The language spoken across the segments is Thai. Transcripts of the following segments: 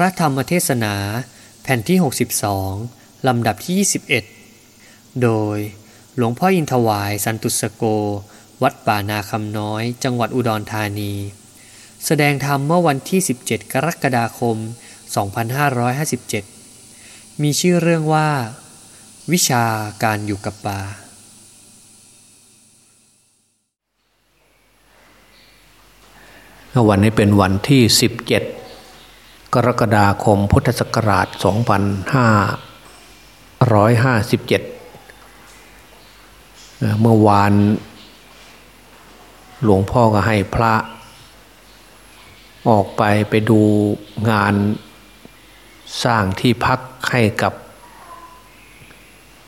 พระธรรมเทศนาแผ่นที่ 62 ลำดับที่ 21 โดยหลวงพ่ออินทวายสันตุสโก วัดป่านาคำน้อย จังหวัดอุดรธานี แสดงธรรมเมื่อวันที่ 17 กรกฎาคม 2557 มีชื่อเรื่องว่า วิชาการอยู่กับป่าวันนี้เป็นวันที่ 17 กรกฎาคมพุทธศักราช 2557 เมื่อวานหลวงพ่อก็ให้พระ ออกไปไปดูงานสร้างที่พักให้กับ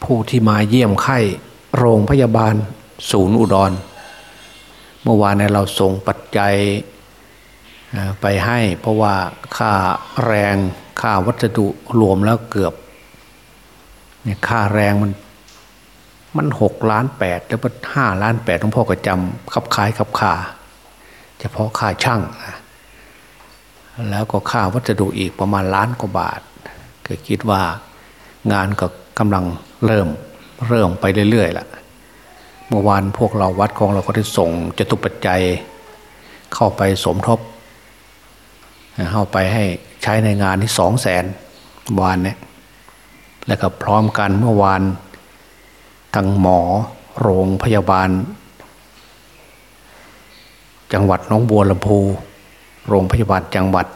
ผู้ที่มาเยี่ยมไข้โรงพยาบาลศูนย์อุดร เมื่อวานเนี่ยเราส่งปัจจัย ไปให้เพราะว่าค่าแรงค่าวัสดุรวมแล้วเกือบเนี่ยค่าแรงมันมันหกล้านแปดแล้วก็ห้าล้านแปดหลวงพ่อก็จำขับขายขับขาเฉพาะค่าช่างแล้วก็ค่าวัสดุอีกประมาณล้านกว่าบาทก็คิดว่างานก็กำลังเริ่มเริ่มไปเรื่อยๆล่ะเมื่อวานพวกเราวัดของเราก็ได้ส่งจตุปัจจัย เข้าไปสมทบ เข้าไปให้ใช้ในงานที่สองแสนวานเนี่ยแล้วก็พร้อมกันเมื่อวานทางหมอโรงพยาบาล จังหวัดน้องบัวลำพู โรงพยาบาลจังหวัด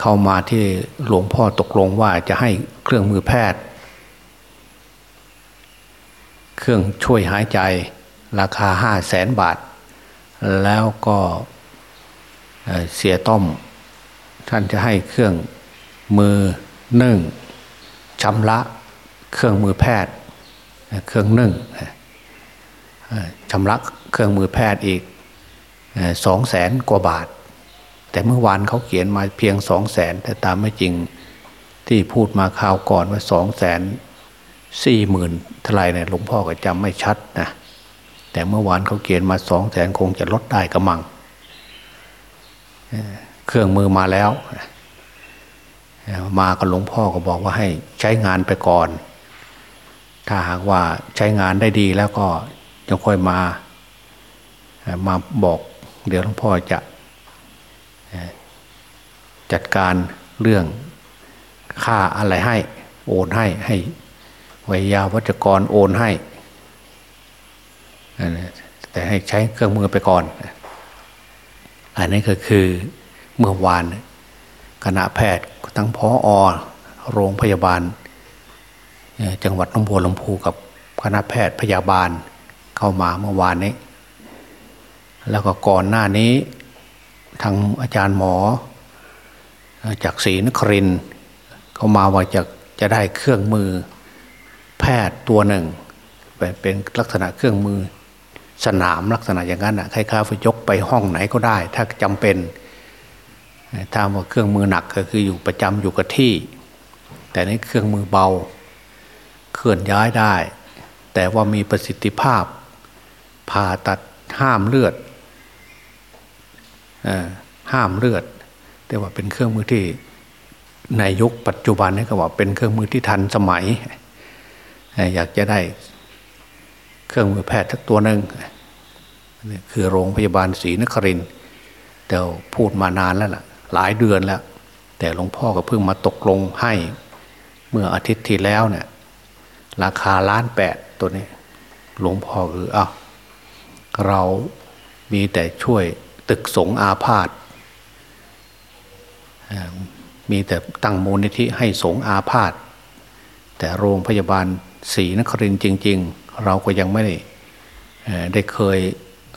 เข้ามาที่หลวงพ่อตกลงว่าจะให้เครื่องมือแพทย์ เครื่องช่วยหายใจราคาห้าแสนบาท แล้วก็เสียต้อม ท่านจะให้เครื่องมือนึ่งชำระเครื่องมือแพทย์ เครื่องนึ่งชำระเครื่องมือแพทย์อีกสองแสนกว่าบาท แต่เมื่อวานเขาเขียนมาเพียงสองแสนแต่ตามไม่จริงที่พูดมาข่าวก่อนว่าสองแสนสี่หมื่นเท่าไรเนี่ยหลวงพ่อก็จำไม่ชัดนะแต่เมื่อวานเขาเขียนมาสองแสนคงจะลดได้กระมัง เครื่องมือมาแล้ว มากับหลวงพ่อก็บอกว่าให้ใช้งานไปก่อน ถ้าหากว่าใช้งานได้ดีแล้วก็จะค่อยมา มาบอก เดี๋ยวหลวงพ่อจะจัดการเรื่องค่าอะไรให้ โอนให้ให้วิยาวัจกรโอนให้ แต่ให้ใช้เครื่องมือไปก่อน อันนี้ก็คือ เมื่อวานคณะแพทย์ทั้งพออโรงพยาบาล จังหวัดน้องบัวลำพูกับคณะแพทย์พยาบาลเข้ามาเมื่อวานนี้ แล้วก็ก่อนหน้านี้ทางอาจารย์หมอ จากศรีนครินเขามาว่าจะจะได้เครื่องมือแพทย์ตัวหนึ่ง เป็นลักษณะเครื่องมือสนามลักษณะอย่างนั้นอะคล้ายๆไปยกไปห้องไหนก็ได้ ถ้าจำเป็น ถ้าว่าเครื่องมือหนักก็คืออยู่ประจำอยู่กับที่ แต่ในเครื่องมือเบา เคลื่อนย้ายได้ แต่ว่ามีประสิทธิภาพผ่าตัดห้ามเลือดห้ามเลือด แต่ว่าเป็นเครื่องมือที่ในยุคปัจจุบันนี่ก็ว่าเป็นเครื่องมือที่ทันสมัย อยากจะได้เครื่องมือแพทย์ทักตัวหนึ่งนี่คือโรงพยาบาลศรีนครินแต่พูดมานานแล้วล่ะ หลายเดือนแล้ว แต่หลวงพ่อก็เพิ่งมาตกลงให้ เมื่ออาทิตย์ที่แล้วเนี่ยราคาล้านแปดตัวนี้ หลวงพ่อคืออ้าวเรามีแต่ช่วยตึกสงอาพาธมีแต่ตั้งมูลนิธิให้สงอาพาธแต่โรงพยาบาลศรีนครินจริง ๆ เราก็ยังไม่ได้ได้เคย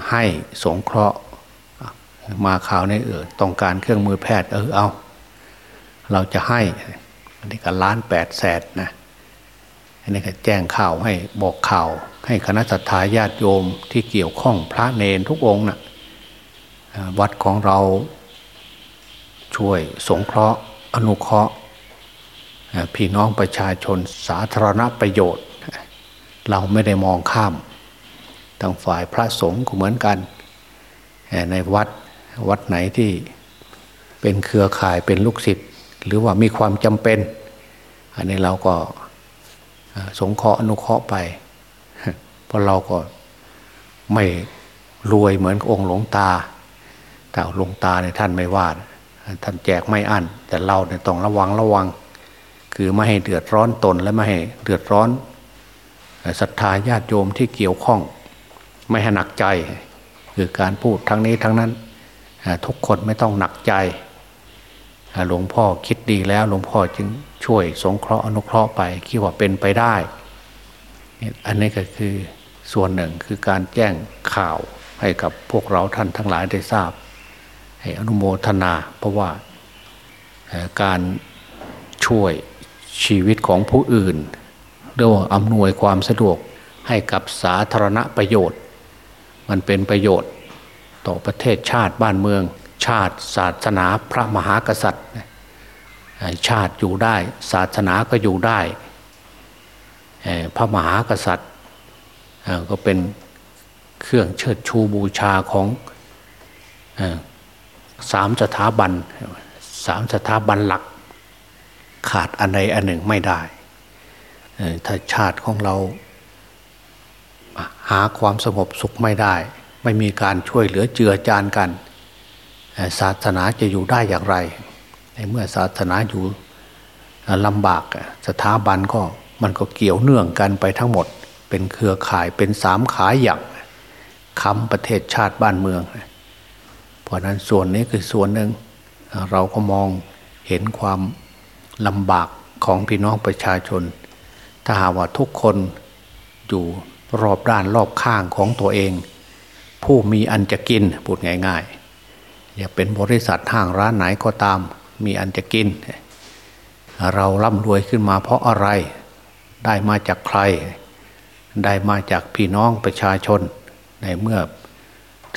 ให้สงเคราะห์ มาข่าวนี้เออต้องการเครื่องมือแพทย์เออเอา เราจะให้ อันนี้ก็ล้านแปดแสนนะอันนี้ก็แจ้งข่าวให้บอกข่าว ให้คณะสัตยาญาติโยมที่เกี่ยวข้องพระเนนทุกองนะ่ะวัดของเราช่วยสงเคราะห์อนุเคราะห์พี่น้องประชาชนสาธารณประโยชน์ เราไม่ได้มองข้ามทางฝ่ายพระสงฆ์ก็เหมือนกัน ในวัด วัดไหนที่เป็นเครือข่ายเป็นลูกศิษย์หรือว่ามีความจำเป็น อันนี้เราก็สงเคราะห์อนุเคราะห์ไป เพราะเราก็ไม่รวยเหมือนองค์หลวงตาแต่หลวงตาเนี่ยท่านไม่ว่าท่านแจกไม่อั้นแต่เราเนี่ยต้องระวังระวัง คือไม่ให้เดือดร้อนตนและไม่ให้เดือดร้อนศรัทธาญาติโยมที่เกี่ยวข้อง ไม่ให้หนักใจ คือการพูดทั้งนี้ทั้งนั้น ทุกคนไม่ต้องหนักใจหลวงพ่อคิดดีแล้วหลวงพ่อจึงช่วยสงเคราะห์อนุเคราะห์ไปคิดว่าเป็นไปได้ อันนี้ก็คือส่วนหนึ่งคือการแจ้งข่าวให้กับพวกเราท่านทั้งหลายได้ทราบ ให้อนุโมทนา เพราะว่าการช่วยชีวิตของผู้อื่นเรื่องอำนวยความสะดวกให้กับสาธารณประโยชน์ มันเป็นประโยชน์ ต่อประเทศชาติบ้านเมือง ชาติศาสนาพระมหากษัตริย์ ชาติอยู่ได้ ศาสนาก็อยู่ได้ พระมหากษัตริย์ก็เป็นเครื่องเชิดชูบูชาของสามสถาบันสามสถาบันหลัก ขาดอันใดอันหนึ่งไม่ได้ถ้าชาติของเราหาความสงบสุขไม่ได้ ไม่มีการช่วยเหลือเจือจานกันศาสนาจะอยู่ได้อย่างไร ในเมื่อศาสนาอยู่ลำบากสถาบันก็มันก็เกี่ยวเนื่องกันไปทั้งหมด เป็นเครือข่ายเป็นสามขาอย่างค้ำประเทศชาติบ้านเมือง เพราะนั้นส่วนนี้คือส่วนหนึ่ง เราก็มองเห็นความลำบากของพี่น้องประชาชน ถ้าหาว่าทุกคนอยู่รอบด้านรอบข้างของตัวเอง ผู้มีอันจะกินพูดง่ายๆอย่าเป็นบริษัทห้างร้านไหนก็ตาม มีอันจะกิน เราร่ำรวยขึ้นมาเพราะอะไร ได้มาจากใคร ได้มาจากพี่น้องประชาชน ในเมื่อ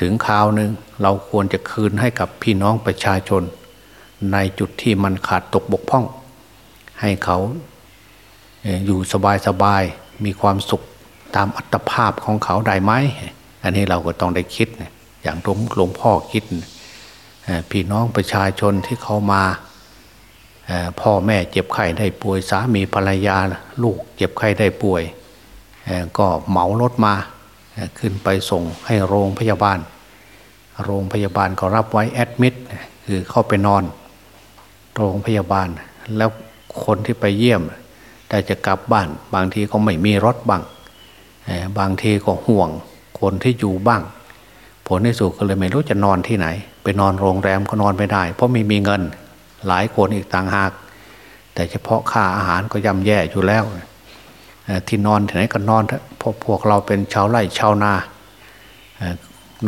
ถึงคราวหนึ่งเราควรจะคืนให้กับพี่น้องประชาชน ในจุดที่มันขาดตกบกพร่อง ให้เขาอยู่สบายสบายมีความสุขตามอัตภาพของเขาได้ไหม อันนี้เราก็ต้องได้คิดอย่างหลวงหลวงพ่อคิดพี่น้องประชาชนที่เขามาพ่อแม่เจ็บไข้ได้ป่วยสามีภรรยาลูกเจ็บไข้ได้ป่วย ก็เหมารถมาขึ้นไปส่งให้โรงพยาบาล โรงพยาบาลก็รับไว้แอดมิดคือเข้าไปนอน โรงพยาบาลแล้วคนที่ไปเยี่ยม แต่จะกลับบ้าน บางทีก็ไม่มีรถบ้างบางทีก็ห่วง คนที่อยู่บ้าง ผลในสุดก็เลยไม่รู้จะนอนที่ไหน ไปนอนโรงแรมก็นอนไม่ได้ เพราะไม่มีเงินหลายคนอีกต่างหาก แต่เฉพาะค่าอาหารก็ย่ำแย่อยู่แล้วที่นอนที่ไหนก็นอนเพราะพวกเราเป็นชาวไร่ชาวนา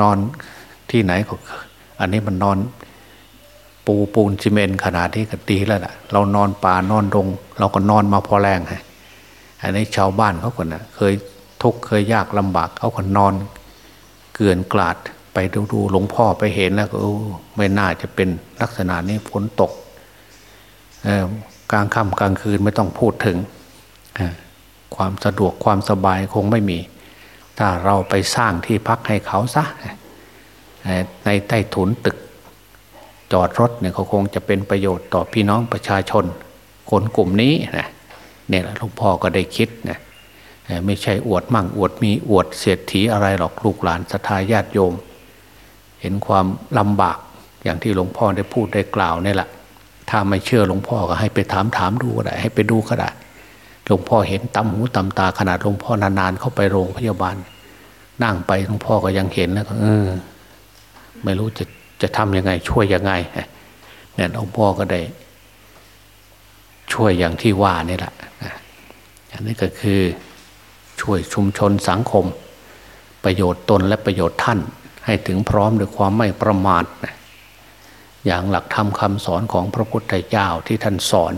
นอนที่ไหนก็อันนี้มันนอนปูปูนซีเมนขนาดนี้ก็ดีแล้วล่ะ เรานอนป่านอนดง เราก็นอนมาพอแรงฮะอันนี้ชาวบ้านเขาคนน่ะ เคย ทุกข์เคยยากลำบากเขาก็นอน เกลื่อนกลาดไปดูดูหลวงพ่อไปเห็นแล้วก็ไม่น่าจะเป็นลักษณะนี้ฝนตกกลางค่ำกลางคืนไม่ต้องพูดถึง ความสะดวกความสบายคงไม่มี ถ้าเราไปสร้างที่พักให้เขาซะในใต้ถุนตึก จอดรถเนี่ยเขาคงจะเป็นประโยชน์ต่อพี่น้องประชาชน คนกลุ่มนี้นะเนี่ยหลวงพ่อก็ได้คิดนะ ไม่ใช่อวดมั่งอวดมีอวดเสียดถีอะไรหรอกลูกหลานศรัทธาญาติโยม เห็นความลำบากอย่างที่หลวงพ่อได้พูดได้กล่าวนี่แหละ ถ้าไม่เชื่อหลวงพ่อก็ให้ไปถามถามดูก็ได้ ให้ไปดูก็ได้หลวงพ่อเห็นตำหูตำตาขนาดหลวงพ่อนานๆเข้าไปโรงพยาบาล นั่งไปหลวงพ่อก็ยังเห็นแล้วก็เออไม่รู้จะจะทำยังไง ช่วยยังไงเนี่ยหลวงพ่อก็ได้ ช่วยอย่างที่ว่านี่แหละอันนี้ก็คือ ช่วยชุมชนสังคม ประโยชน์ตนและประโยชน์ท่านให้ถึงพร้อมด้วยความไม่ประมาทอย่างหลักธรรมคำสอนของพระพุทธเจ้าที่ท่านสอน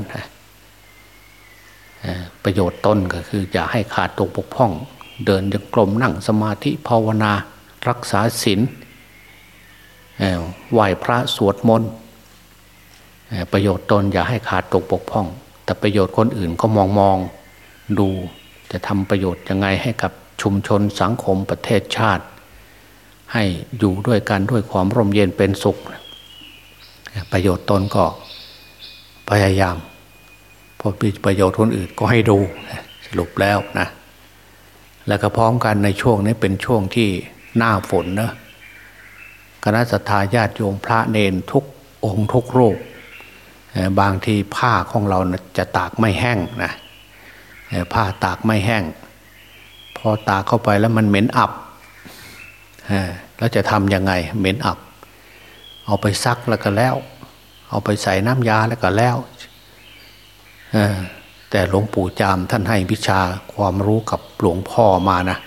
ประโยชน์ตนก็คืออย่าให้ขาดตกบกพร่อง เดินจงกรมนั่งสมาธิภาวนา รักษาศีลไหว้พระสวดมนต์ประโยชน์ตนอย่าให้ขาดตกบกพร่อง แต่ประโยชน์คนอื่นก็มองมองดู จะทำประโยชน์ยังไงให้กับชุมชนสังคมประเทศชาติ ให้อยู่ด้วยกันด้วยความร่มเย็นเป็นสุข ประโยชน์ตนก็พยายามพอมีประโยชน์คนอื่นก็ให้ดูสรุปแล้วนะแล้วก็พร้อมกันในช่วงนี้เป็นช่วงที่หน้าฝนนะคณะสัตยาญาติโยมพระเนนทุกองค์ทุกรูปบางทีผ้าของเราจะตากไม่แห้งนะ ผ้าตากไม่แห้ง พอตากเข้าไปแล้วมันเหม็นอับแล้วจะทำยังไงเหม็นอับ เอาไปซักแล้วก็แล้ว เอาไปใส่น้ำยาแล้วก็แล้วแต่หลวงปู่จามท่านให้วิชาความรู้กับหลวงพ่อมานะ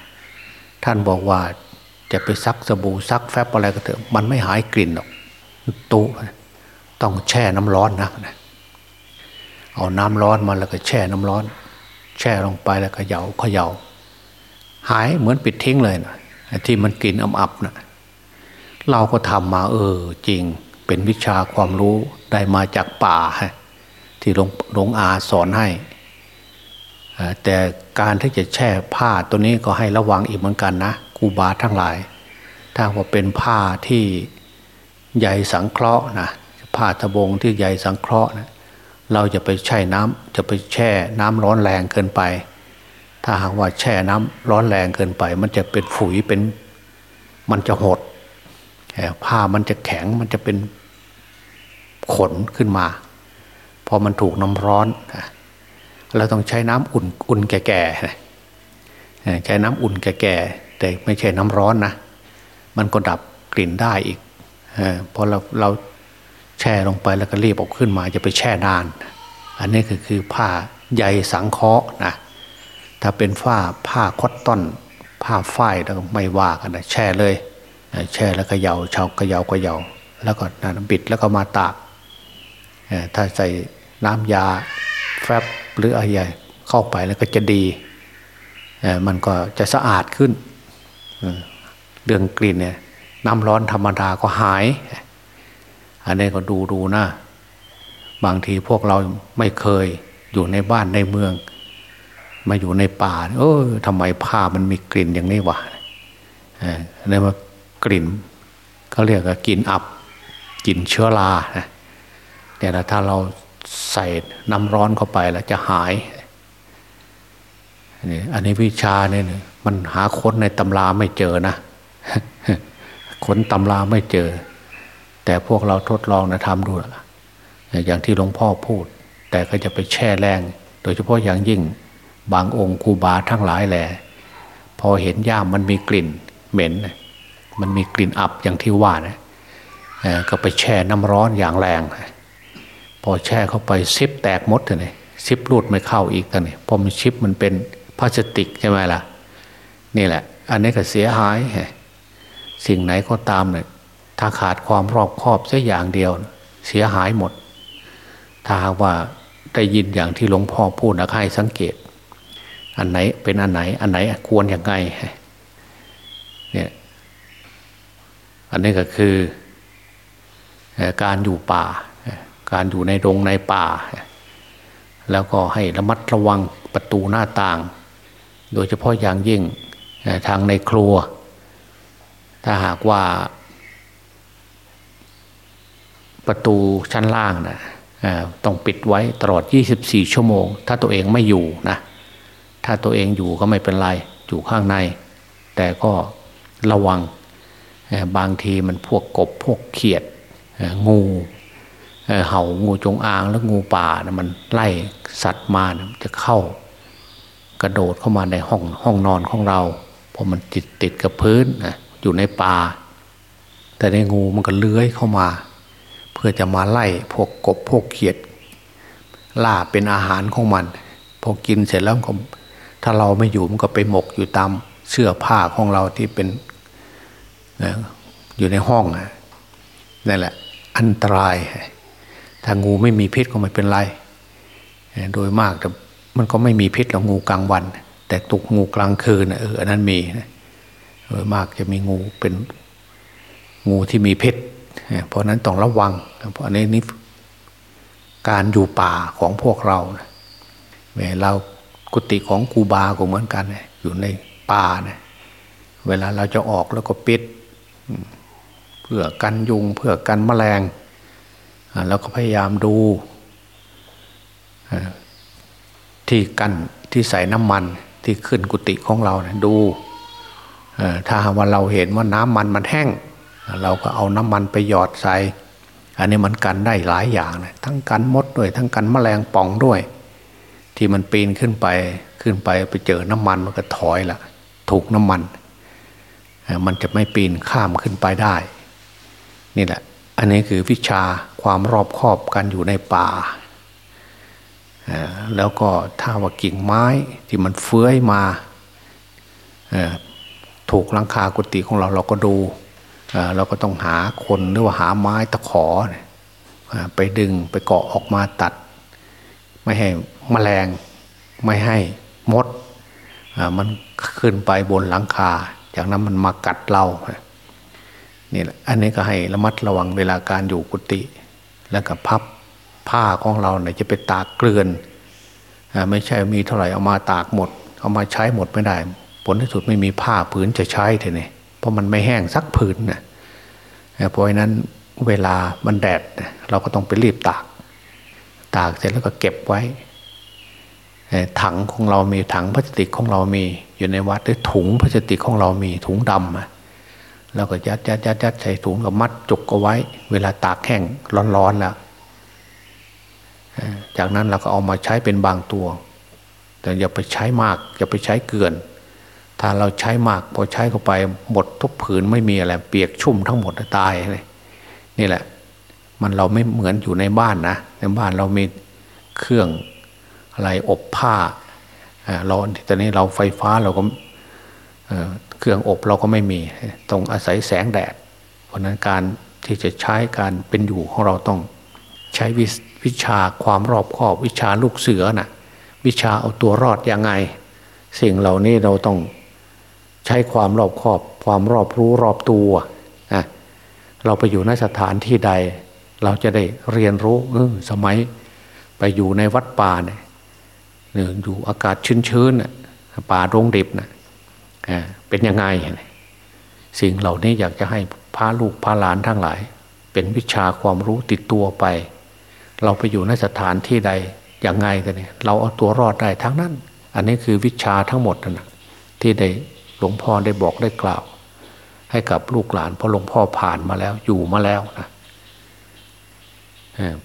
ท่านบอกว่าจะไปซักสบู่ซักแฟบอะไรก็เถอะมันไม่หายกลิ่นหรอกตุต้องแช่น้ำร้อนนะ เอาน้ำร้อนมาแล้วก็แช่น้ำร้อน แช่ลงไปแล้วเหยาเขย่าหายเหมือนปิดทิ้งเลยนะที่มันกลิ่นอับๆนะเราก็ทำมาเออจริงเป็นวิชาความรู้ได้มาจากป่า ที่หลวงลงอาสอนให้ แต่การที่จะแช่ผ้าตัวนี้ก็ให้ระวังอีกเหมือนกันนะกูบาทั้งหลาย ถ้าว่าเป็นผ้าที่ใยสังเคราะห์นะผ้าตะบงที่ใยสังเคราะห์นะ เราจะไปแช่น้ำจะไปแช่น้ำร้อนแรงเกินไป ถ้าหากว่าแช่น้ำร้อนแรงเกินไป มันจะเป็นฝุยเป็นมันจะหดผ้ามันจะแข็งมันจะเป็นขนขึ้นมา พอมันถูกน้ำร้อนเราต้องใช้น้ำอุ่นอุ่นแก่ๆใช้น้ำอุ่นแก่ๆแต่ไม่ใช่น้ำร้อนนะมันก็ดับกลิ่นได้อีกพอเราเรา แช่ลงไปแล้วก็รีบออกขึ้นมาจะไปแช่นาน อันนี้คือคือผ้าใยสังเคราะห์นะถ้าเป็นผ้าผ้าคอตตอน ผ้าฝ้ายแล้วไม่ว่ากันนะแช่เลยแช่แล้วก็เยาเชาก็เยาก็เยาแล้วก็น้ำบิดแล้วก็มาตากถ้าใส่น้ำยาแฟบหรืออะไรเข้าไปแล้วก็จะดี มันก็จะสะอาดขึ้น เรื่องกลิ่นเนี่ยน้ำร้อนธรรมดาก็หาย อันนี้ก็ดูดูนะบางทีพวกเราไม่เคยอยู่ในบ้านในเมือง มาอยู่ในป่าเออทำไมผ้ามันมีกลิ่นอย่างนี้วะอันนี้ว่ากลิ่นเขาเรียกว่ากลิ่นอับกลิ่นเชื้อราเนี่ยถ้าเราใส่น้ำร้อนเข้าไปแล้วจะหายนี่อันนี้วิชาเนี่ยมันหาค้นในตำราไม่เจอนะค้นตำราไม่เจอ แต่พวกเราทดลองนะทำดูอย่างที่หลวงพ่อพูด แต่ก็จะไปแช่แรง โดยเฉพาะอย่างยิ่งบางองค์ครูบาทั้งหลายแหละพอเห็นย่ามมันมีกลิ่นเหม็น มันมีกลิ่นอับอย่างที่ว่านะก็ไปแช่น้ำร้อนอย่างแรง พอแช่เข้าไปซิปแตกมดเลยซิปรูดไม่เข้าอีกกันเนี่ยพอมันชิปมันเป็นพลาสติกใช่ไหมล่ะ นี่แหละ อันนี้ก็เสียหาย สิ่งไหนก็ตามเนี่ย ถ้าขาดความรอบคอบสักอย่างเดียว เสียหายหมด ถ้าหากว่าได้ยินอย่างที่หลวงพ่อพูดนะให้สังเกต อันไหนเป็นอันไหน อันไหนควรอย่างไงเนี่ยอันนี้ก็คือการอยู่ป่า การอยู่ในโรงในป่า แล้วก็ให้ระมัดระวังประตูหน้าต่าง โดยเฉพาะอย่างยิ่งทางในครัว ถ้าหากว่า ประตูชั้นล่างนะต้องปิดไว้ตลอด 24 ชั่วโมง ถ้าตัวเองไม่อยู่นะถ้าตัวเองอยู่ก็ไม่เป็นไรอยู่ข้างใน แต่ก็ระวังบางทีมันพวกกบพวกเขียดงูเห่างูจงอางแล้วงูป่านะมันไล่สัตว์มานะจะเข้ากระโดดเข้ามาในห้องห้องนอนของเราเพราะมันติดติดกับพื้นนะอยู่ในป่า แต่ในงูมันก็เลื้อยเข้ามา เพื่อจะมาไล่พวกกบพวกเขียดล่าเป็นอาหารของมัน พอกินเสร็จแล้วก็ถ้าเราไม่อยู่มันก็ไปหมกอยู่ตามเสื้อผ้าของเราที่เป็นอยู่ในห้องนั่นแหละ อันตราย ถ้างูไม่มีพิษก็ไม่เป็นไร โดยมากแต่มันก็ไม่มีพิษหรอกงูกลางวัน แต่ตุกงูกลางคืนเอออันนั้นมีโดยมากจะมีงูเป็นงูที่มีพิษ เพราะนั้นต้องระวัง เพราะอันนี้นี่การอยู่ป่าของพวกเราเวลาเรากุฏิของกูบาก็เหมือนกันอยู่ในป่าเนี่ยเวลาเราจะออกแล้วก็ปิด เพื่อกันยุงเพื่อกันแมลงแล้วก็พยายามดูที่กั้นที่ใส่น้ำมันที่ขึ้นกุฏิของเรานะดูถ้าว่าเราเห็นว่าน้ำมันมันแห้ง เราก็เอาน้ำมันไปหยอดใส่อันนี้มันกันได้หลายอย่างนะทั้งกันมดด้วย ทั้งกันแมลงป่องด้วย ที่มันปีนขึ้นไปขึ้นไปไปเจอน้ำมันมันก็ถอยละถูกน้ำมัน มันจะไม่ปีนข้ามขึ้นไปได้ นี่แหละ อันนี้คือวิชาความรอบคอบกันอยู่ในป่าแล้วก็ถ้าว่ากิ่งไม้ที่มันเฟื้อยมาถูกลังคากุฏิของเราเราก็ดู เราก็ต้องหาคนหรือว่าหาไม้ตะขอไปดึงไปเกาะออกมาตัด ไม่ให้มแมลงไม่ให้มดมันขึ้นไปบนหลังคา จากนั้นมันมากัดเรานี่แหละอันนี้ก็ให้ระมัดระวังเวลาการอยู่กุฏิแล้วก็พับผ้าของเราเนี่ยจะไปตากเกลื่อนไม่ใช่มีเท่าไหร่เอามาตากหมด เอามาใช้หมดไม่ได้ ผลที่สุดไม่มีผ้าผืนจะใช้เท่นี่ ราะมันไม่แห้งสักผืนนะเพราะฉะนั้นเวลามันแดดเราก็ต้องไปรีบตาก ตากเสร็จแล้วก็เก็บไว้ ถังของเรามีถังพลาสติกของเรามีอยู่ในวัดหรือถุงพลาสติกของเรามีถุงดำแล้วก็ยัดยัดยัดยัดใส่ถุงกับมัดจุกเอาไว้ เวลาตากแห้งร้อนๆแล้วจากนั้นเราก็เอามาใช้เป็นบางตัว แต่อย่าไปใช้มากอย่าไปใช้เกิน ถ้าเราใช้มากพอใช้เข้าไปหมดทุกผืนไม่มีอะไรเปียกชุ่มทั้งหมดตายเลยนี่แหละ มันเราไม่เหมือนอยู่ในบ้านนะในบ้านเรามีเครื่องอะไรอบผ้าร้อนตอนนี้เราไฟฟ้าเราก็เครื่องอบเราก็ไม่มีต้องอาศัยแสงแดด เพราะนั้นการที่จะใช้การเป็นอยู่ของเราต้องใช้วิชาความรอบคอบวิชาลูกเสือนะ่ะวิชาเอาตัวรอดยังไง สิ่งเหล่านี้เราต้อง ใช้ความรอบคอบ ความรอบรู้รอบตัวเราไปอยู่ในสถานที่ใด เราจะได้เรียนรู้สมัยไปอยู่ในวัดป่าเนี่ยอยู่อากาศชื้นๆป่าโรงดิบนะเป็นยังไง สิ่งเหล่านี้อยากจะให้พาลูกพาหลานทั้งหลาย เป็นวิชาความรู้ติดตัวไป เราไปอยู่ในสถานที่ใดอย่างไงกันเนี่ยเราเอาตัวรอดได้ทั้งนั้น อันนี้คือวิชาทั้งหมดนะที่ได้ หลวงพ่อได้บอกได้กล่าว ให้กับลูกหลานเพราะหลวงพ่อผ่านมาแล้วอยู่มาแล้วนะ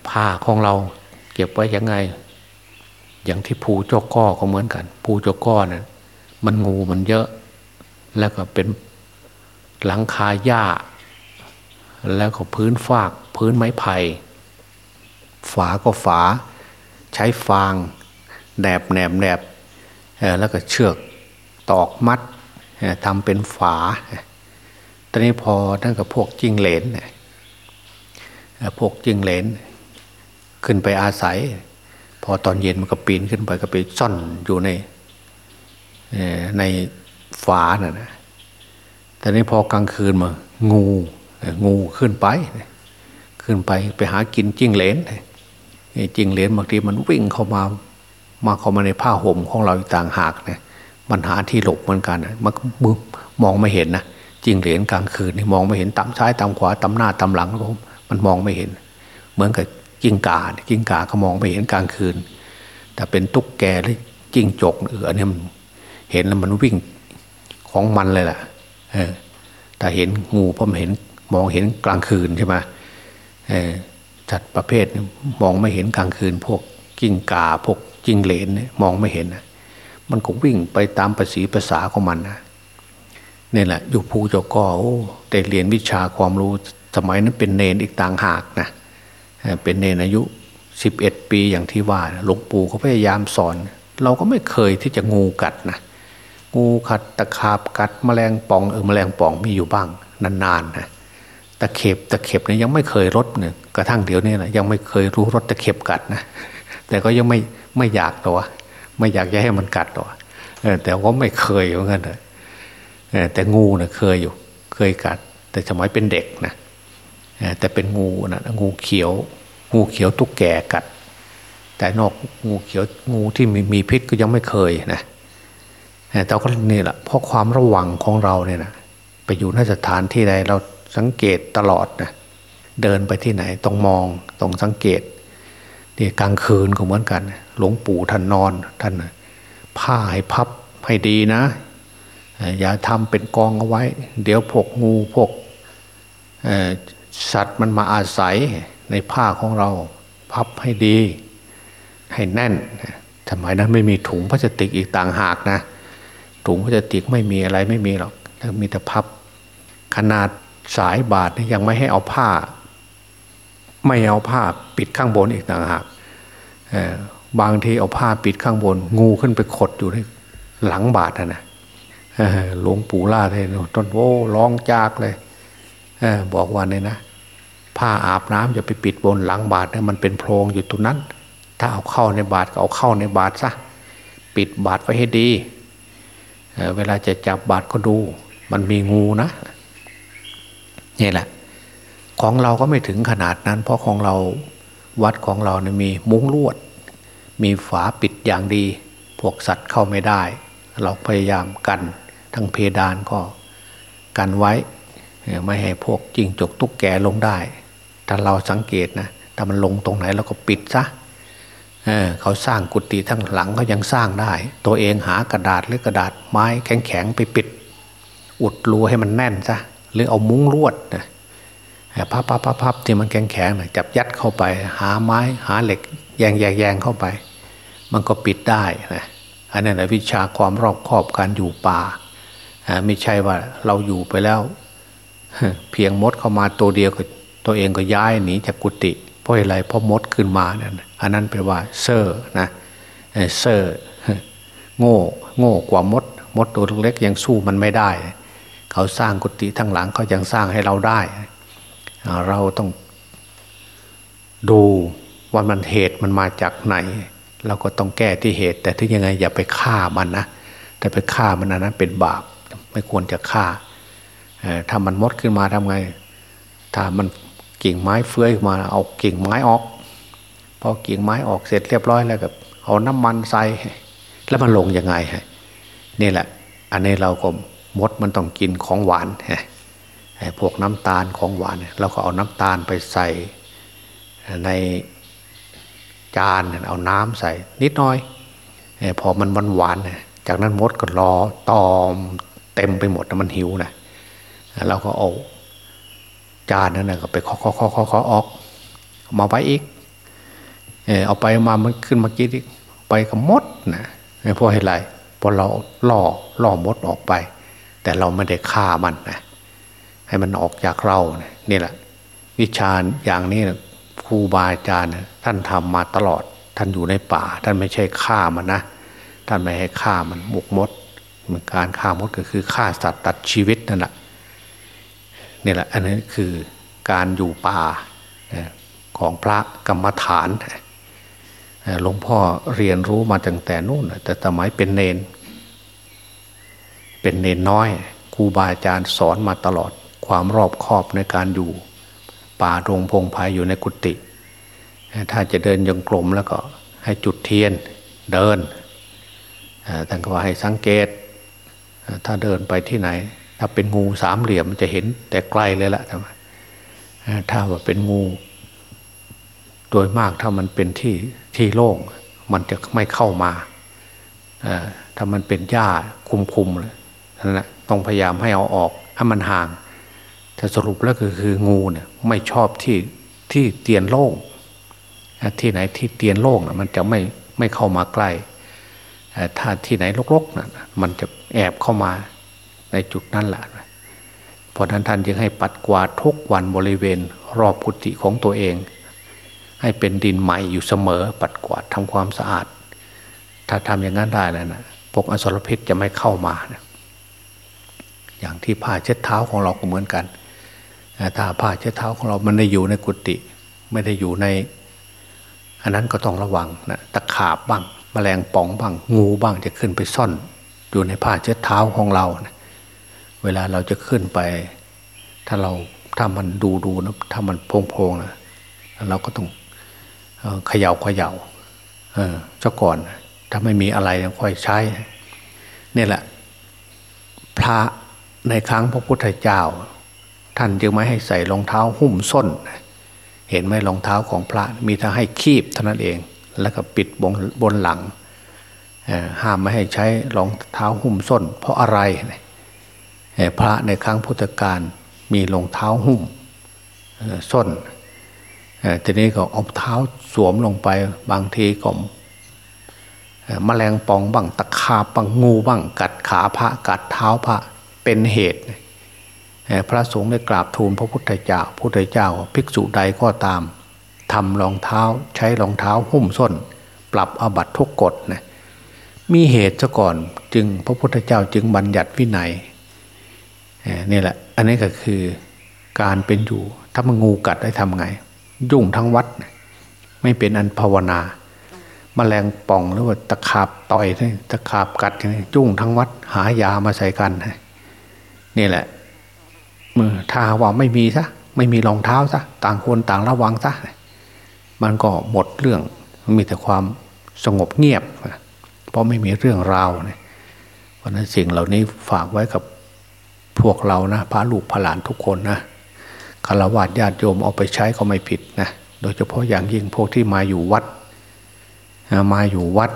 ผ้าของเราเก็บไว้ยังไง อย่างที่ภูเจ้าก้อก็เหมือนกันภูเจ้าก้อนะ่ะมันงูมันเยอะ แล้วก็เป็นหลังคาหญ้า แล้วก็พื้นฟาก พื้นไม้ไผ่ฝาก็ฝา ใช้ฟางแหนบแหนบแหนบแล้วก็เชือกตอกมัด ทำเป็นฝาตอนนี้พอนั่นกับพวกจิงเหลนพวกจิงเหลน ขึ้นไปอาศัย พอตอนเย็นมันก็ปีนขึ้นไปก็ไปซ่อนอยู่ในในฝาน่ะนะแต่นี้พอกลางคืนมางูงูขึ้นไป ขึ้นไปไปหากินจิ้งเหลนจิ้งเหลนบางทีมันวิ่งเข้ามามาเข้ามาในผ้าห่มของเราต่างหากเนี่ย มันหาที่หลบเหมือนกันมันมองไม่เห็นนะจิงเหลนกลางคืนนี่มองไม่เห็นต่ำซ้ายต่ำขวาต่ำหน้าต่ำหลังมันมองไม่เห็น เหมือนกับกิ้งกากิ้งกาเขามองไม่เห็นกลางคืน แต่เป็นตุ๊กแกหรือจิ้งจกเออเนี่ยมันเห็นแล้วมันวิ่งของมันเลยล่ะเออแต่เห็นงูพราะมันเห็นมองเห็นกลางคืนใช่ไหมเออจัดประเภทมองไม่เห็นกลางคืน พวกกิ้งกาพวกจิ้งเหลนเนี่ยมองไม่เห็นนะ มันก็วิ่งไปตามภาษีภาษาของมันนะนี่แหละ อยู่ภูเจ้าก็โอ้ได้เรียนวิชาความรู้สมัยนั้นเป็นเนนอีกต่างหากนะเป็นเนนอายุสิบเอ็ดปีอย่างที่ว่าหลวงปู่เขาพยายามสอน เราก็ไม่เคยที่จะงูกัดนะงูขัดตะขาบกัดมแมลงป่องเออมแมลงป่องมีอยู่บ้าง นานๆนะตะเข็บตะเข็บเนี่ยยังไม่เคยรถเนี่ยกระทั่งเดี๋ยวนี้นะยังไม่เคยรู้รถตะเข็บกัดนะแต่ก็ยังไม่ไม่อยากตัว ไม่อยากจะให้มันกัดตัวแต่ก็ไม่เคยเหมือนกันเลยแต่งูนะเคยอยู่ เคยกัด แต่สมัยเป็นเด็กนะแต่เป็นงูนะงูเขียว งูเขียวตุ๊กแกกัด แต่นอกงูเขียวงูที่มีมีพิษก็ยังไม่เคยนะแต่ก็นี่แหละเพราะความระวังของเราเนี่ยนะไปอยู่นสถานที่ใดเราสังเกตตลอดนะเดินไปที่ไหนต้องมองต้องสังเกต กลางคืนก็เหมือนกัน หลวงปู่ท่านนอนท่านผ้าให้พับให้ดีนะ อย่าทำเป็นกองเอาไว้ เดี๋ยวพวกงูพวกสัตว์มันมาอาศัยในผ้าของเราพับให้ดี ให้แน่นสมัยนั้นไม่มีถุงพลาสติกอีกต่างหากนะ ถุงพลาสติกไม่มีอะไรไม่มีหรอกมีแต่พับขนาดสายบาทยังไม่ให้เอาผ้า ไม่เอาผ้าปิดข้างบนอีกต่างหาก บางทีเอาผ้าปิดข้างบน งูขึ้นไปขดอยู่ในหลังบาทนะหลวงปู่ล่าเทนต้นโอ้ร้องจากเลยบอกว่าเนี่ยนะผ้าอาบน้ำอย่าไปปิดบนหลังบาทนะมันเป็นโพรงอยู่ตรงนั้น ถ้าเอาเข้าในบาทก็เอาเข้าในบาทซะปิดบาทไว้ให้ดีเเวลาจะจับบาทก็ดู มันมีงูนะนี่แหละ ของเราก็ไม่ถึงขนาดนั้น เพราะของเรา วัดของเราเนี่ยมีมุ้งลวด มีฝาปิดอย่างดี พวกสัตว์เข้าไม่ได้ เราพยายามกันทั้งเพดานก็กันไว้ ไม่ให้พวกจิงจกตุ๊กแกลงได้ถ้าเราสังเกตนะถ้ามันลงตรงไหนเราก็ปิดซะเเขาสร้างกุฏิทั้งหลังเขายังสร้างได้ ตัวเองหากระดาษหรือกระดาษไม้แข็งๆไปปิด อุดรูให้มันแน่นซะหรือเอามุ้งลวดนะ พับพับพับพับที่มันแข็งแข็งนะจับยัดเข้าไป หาไม้หาเหล็ก แยงแยงแยงเข้าไป มันก็ปิดได้นะอันนั้นหละวิชาความรอบคอบการอยู่ป่าไม่ใช่ว่าเราอยู่ไปแล้ว เพียงมดเข้ามาตัวเดียวก็ตัวเองก็ย้ายหนีจากกุฏิเพราะอะไรเพราะมดขึ้นมานั่นอันนั้นแปลว่าเซอร์นะเซอร์โง่โง่กว่ามด มดตัวเล็กยังสู้มันไม่ได้ เขาสร้างกุฏิทั้งหลังเขายังสร้างให้เราได้ เราต้องดูว่ามันเหตุมันมาจากไหน เราก็ต้องแก้ที่เหตุ แต่ที่ยังไงอย่าไปฆ่ามันนะแต่ไปฆ่ามันนั้นเป็นบาปไม่ควรจะฆ่าถ้ามันมดขึ้นมาทำไง ถ้ามันกิ่งไม้เฟื้อยมาเอากิ่งไม้ออกพอกิ่งไม้ออกเสร็จเรียบร้อยแล้วกับเอาน้ำมันใส่แล้วมันลงยังไงนี่แหละ อันนี้เราก็มดมันต้องกินของหวาน พวกน้ำตาลของหวานเราก็เอาน้ำตาลไปใส่ในจานเอาน้ำใส่นิดน้อยพอมันหวานหวานจากนั้นมดก็รอตอมเต็มไปหมดมันหิวนะเราก็เอาจานนั้นนะก็ไปเคาะเคาะเคาะเคาะออก มาไว้อีกเออเอาไปมามันขึ้นมากินอีกไปกับมดนะเพราะอะไรเพราะเราล่อล่อมดออกไป แต่เราไม่ได้ฆ่ามันนะ ให้มันออกจากเรานะนี่แหละ วิชาอย่างนี้ครูบาอาจารย์ท่านทำมาตลอด ท่านอยู่ในป่า ท่านไม่ใช่ฆ่ามันนะท่านไม่ให้ฆ่ามันบุกมดเหมือนการฆ่ามดก็คือฆ่าสัตว์ตัดชีวิตนั่นแหละนี่แหละอันนี้คือการอยู่ป่าของพระกรรมฐานหลวงพ่อเรียนรู้มาตั้งแต่นู่นแต่สมัยเป็นเนน เป็นเนนน้อยครูบาอาจารย์สอนมาตลอด ความรอบคอบในการอยู่ ป่าโรงพงไพ่อยู่ในกุฏิถ้าจะเดินยงกลมแล้วก็ให้จุดเทียนเดินท่านก็ว่าให้สังเกต ถ้าเดินไปที่ไหน ถ้าเป็นงูสามเหลี่ยมมันจะเห็นแต่ไกลเลยละถ้าว่าเป็นงูโดยมากถ้ามันเป็นที่ที่โล่งมันจะไม่เข้ามาถ้ามันเป็นหญ้าคุมๆเลยนั่นแหละต้องพยายามให้เอาออกให้มันห่าง แต่สรุปแล้วก็คืองูเนี่ยไม่ชอบที่ที่เตียนโล่งที่ไหนที่เตียนโล่งมันจะไม่ไม่เข้ามาใกล้ถ้าที่ไหนรกๆนะมันจะแอบเข้ามาในจุดนั้นแหละเพราะนั้นท่านจึงให้ปัดกวาดทุกวันบริเวณ รอบกุฏิของตัวเอง ให้เป็นดินใหม่อยู่เสมอ ปัดกวาดทำความสะอาด ถ้าทำอย่างนั้นได้แล้วนะพวกอสรพิษจะไม่เข้ามานะอย่างที่ผ้าเช็ดเท้าของเราก็เหมือนกัน ถ้าผ้าเช็ดเท้าของเรามันได้อยู่ในกุฏิไม่ได้อยู่ใน อันนั้นก็ต้องระวังนะตะขาบบ้างมแมลงป่องบ้างงูบ้างจะขึ้นไปซ่อน อยู่ในผ้าเช็ดเท้าของเรานะเวลาเราจะขึ้นไป ถ้าเราถ้ามันดูดูนะถ้ามันโพงโพงนะเราก็ต้องเขย่าเขย่าเออเจ้าก่อน ถ้าไม่มีอะไรค่อยใช้นี่แหละ พระในครั้งพระพุทธเจ้า ท่านจึงไม่ให้ใส่รองเท้าหุ้มส้น เห็นไหมรองเท้าของพระมีแต่ให้คีบเท่านั้นเอง แล้วก็ปิดบนบนหลังห้ามไม่ให้ใช้รองเท้าหุ้มส้น เพราะอะไรพระในครั้งพุทธกาลมีรองเท้าหุ้มส้นทีนี้ก็เอาเท้าสวมลงไปบางทีก็มแมลงปองบ้างตะขาบบ้างงูบ้าง กัดขาพระกัดเท้าพระเป็นเหตุ พระสงฆ์ได้กราบทูลพระพุทธเจ้าพุทธเจ้า ภิกษุใดก็ตามทำรองเท้าใช้รองเท้าหุ้มส้น ปรับอบัตทุกกฎนะมีเหตุซะก่อนจึงพระพุทธเจ้าจึงบัญญัติวินัยนี่แหละ อันนี้ก็คือการเป็นอยู่ถ้ามันงูกัดได้ทำไง ยุ่งทั้งวัด ไม่เป็นอันภาวนาแมลงป่องหรือว่าตะขาบต่อยตะขาบกัดยุ่งทั้งวัดหายามาใส่กันนี่แหละ ถ้าว่าไม่มีซะไม่มีรองเท้าซะต่างคนต่างระวังซะมันก็หมดเรื่องมันมีแต่ความสงบเงียบ เพราะไม่มีเรื่องราวเนี่ยเพราะนั้นสิ่งเหล่านี้ฝากไว้กับพวกเรานะพระลูกพระหลานทุกคนนะคารวะญาติโยมเอาไปใช้ก็ไม่ผิดนะโดยเฉพาะอย่างยิ่งพวกที่มาอยู่วัด มาอยู่วัด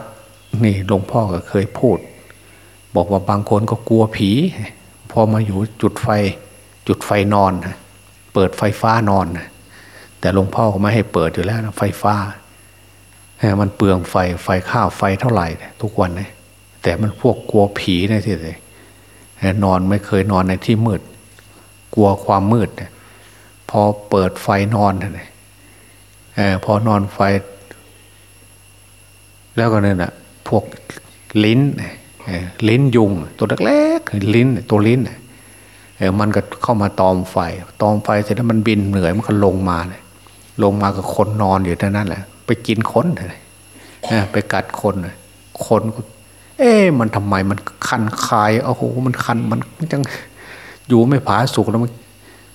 นี่หลวงพ่อก็เคยพูด บอกว่าบางคนก็กลัวผี พอมาอยู่จุดไฟ จุดไฟนอน เปิดไฟฟ้านอน แต่หลวงพ่อก็ไม่ให้เปิดอยู่แล้วนะไฟฟ้า มันเปลืองไฟไฟข้าวไฟเท่าไหร่ ทุกวันนะแต่มันพวกกลัวผีนะที่เลยนอนไม่เคยนอนในที่มืด กลัวความมืดพอเปิดไฟนอนเลยพอนอนไฟ แล้วก็เนี่ยนะพวกลิ้นลิ้นยุง ตัวเล็กๆลิ้นตัวลิ้น มันก็เข้ามาตอมไฟ ตอมไฟเสร็จแล้วมันบินเหนื่อยมันก็ลงมาเลยลงมากับคนนอนอยู่ที่นั่นแหละ ไปกินคนเลยไปกัดคนคนเอ๊ะมันทำไมมันคันคายโอ้โหมันคันมันจังอยู่ไม่ผาสุกแล้วมัน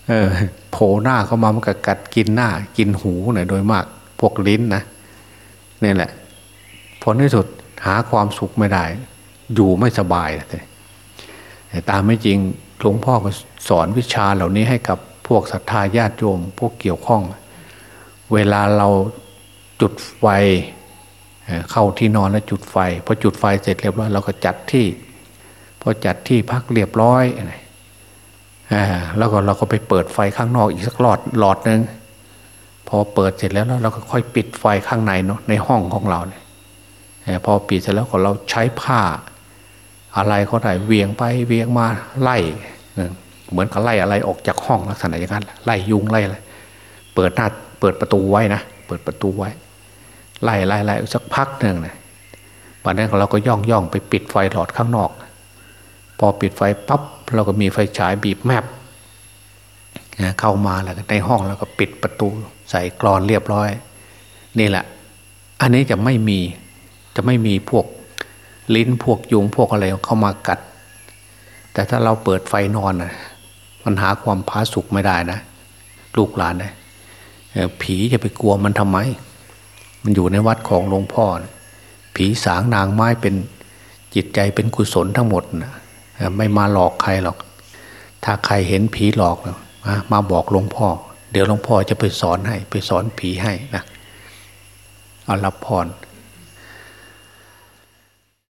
เออโผล่หน้าเข้ามามันก็กัดกินหน้า กินหูหน่อยโดยมากพวกลิ้นนะนี่แหละผลที่สุดหาความสุขไม่ได้ อยู่ไม่สบายเลยแต่ตามไม่จริง หลวงพ่อก็สอนวิชาเหล่านี้ให้กับพวกศรัทธาญาติโยมพวกเกี่ยวข้อง เวลาเราจุดไฟเข้าที่นอนแล้วจุดไฟพอจุดไฟเสร็จเรียบร้อยเราก็จัดที่พอจัดที่พักเรียบร้อยแล้วก็เราก็ไปเปิดไฟข้างนอกอีกสักหลอดหลอดหนึ่งพอเปิดเสร็จแล้วเราก็ค่อยปิดไฟข้างในเนาะในห้องของเราเนี่ยพอปิดเสร็จแล้วก็เราใช้ผ้า อะไรก็ได้เวียงไปเวียงมาไล่เหมือนกับไล่อะไรออกจากห้องลักษณะอย่างนั้นไล่ยุงไล่อะไรเปิดหน้าเปิดประตูไว้นะเปิดประตูไว้ ไล่ไล่ไล่สักพักหนึ่งนะวันนั้นเราก็ย่องย่องไปปิดไฟหลอดข้างนอก พอปิดไฟปั๊บเราก็มีไฟฉายบีบแมบเข้ามาแล้วในห้องแล้วก็ปิดประตูใส่กรอนเรียบร้อย นี่แหละ อันนี้จะไม่มีจะไม่มีพวก ลิ้นพวกยุงพวกอะไรเข้ามากัด แต่ถ้าเราเปิดไฟนอนนะมันหาความพาสุขไม่ได้นะ ลูกหลานนะผีจะไปกลัวมันทำไม มันอยู่ในวัดของหลวงพ่อผีสางนางไม้เป็นจิตใจเป็นกุศลทั้งหมดนะไม่มาหลอกใครหรอก ถ้าใครเห็นผีหลอกนะมาบอกหลวงพ่อ เดี๋ยวหลวงพ่อจะไปสอนให้ ไปสอนผีให้นะอรับพร